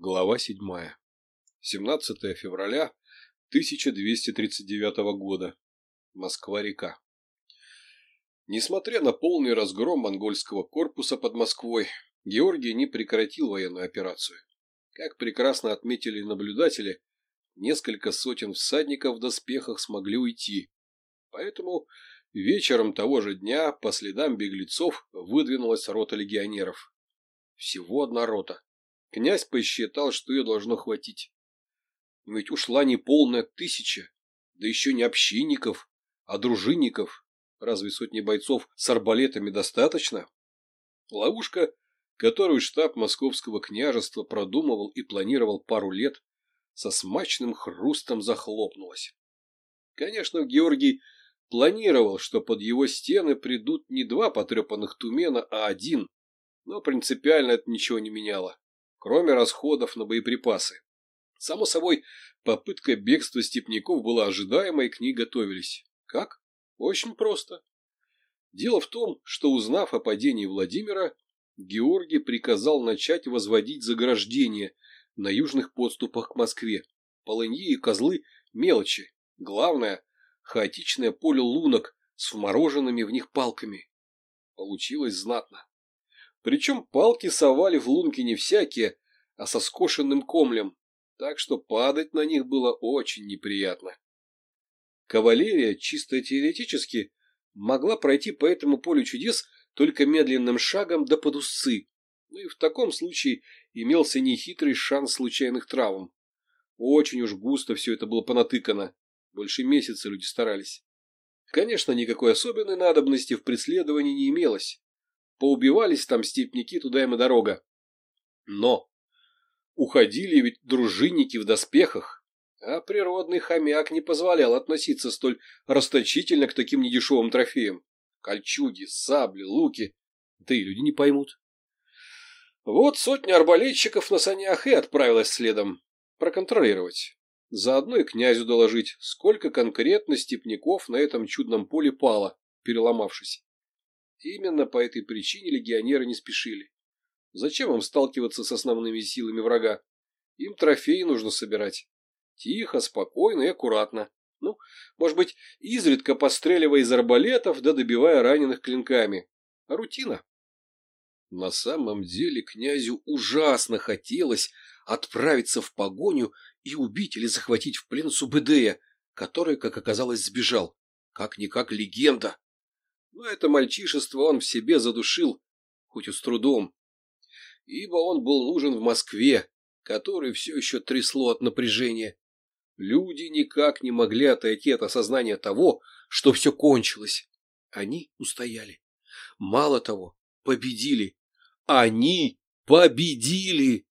Глава 7. 17 февраля 1239 года. Москва-река. Несмотря на полный разгром монгольского корпуса под Москвой, Георгий не прекратил военную операцию. Как прекрасно отметили наблюдатели, несколько сотен всадников в доспехах смогли уйти. Поэтому вечером того же дня по следам беглецов выдвинулась рота легионеров. Всего одна рота – Князь посчитал, что ее должно хватить. Ведь ушла не полная тысяча, да еще не общинников, а дружинников. Разве сотни бойцов с арбалетами достаточно? Ловушка, которую штаб московского княжества продумывал и планировал пару лет, со смачным хрустом захлопнулась. Конечно, Георгий планировал, что под его стены придут не два потрепанных тумена, а один, но принципиально это ничего не меняло кроме расходов на боеприпасы. Само собой, попытка бегства степняков была ожидаемой, к ней готовились. Как? Очень просто. Дело в том, что узнав о падении Владимира, Георгий приказал начать возводить заграждения на южных подступах к Москве. Полыньи и козлы – мелочи. Главное – хаотичное поле лунок с вмороженными в них палками. Получилось знатно. Причем палки совали в лунки не всякие, а со скошенным комлем, так что падать на них было очень неприятно. Кавалерия, чисто теоретически, могла пройти по этому полю чудес только медленным шагом до под усы, ну и в таком случае имелся нехитрый шанс случайных травм. Очень уж густо все это было понатыкано, больше месяца люди старались. Конечно, никакой особенной надобности в преследовании не имелось. Поубивались там степники, туда им и дорога. Но уходили ведь дружинники в доспехах, а природный хомяк не позволял относиться столь расточительно к таким недешевым трофеям. Кольчуги, сабли, луки. Да и люди не поймут. Вот сотня арбалетчиков на санях и отправилась следом. Проконтролировать. Заодно и князю доложить, сколько конкретно степняков на этом чудном поле пало, переломавшись. Именно по этой причине легионеры не спешили. Зачем им сталкиваться с основными силами врага? Им трофеи нужно собирать. Тихо, спокойно и аккуратно. Ну, может быть, изредка постреливая из арбалетов, да добивая раненых клинками. А Рутина. На самом деле князю ужасно хотелось отправиться в погоню и убить или захватить в плен Субэдея, который, как оказалось, сбежал. Как-никак легенда но это мальчишество он в себе задушил, хоть и с трудом, ибо он был нужен в Москве, который все еще трясло от напряжения. Люди никак не могли отойти от осознания того, что все кончилось. Они устояли. Мало того, победили. Они победили!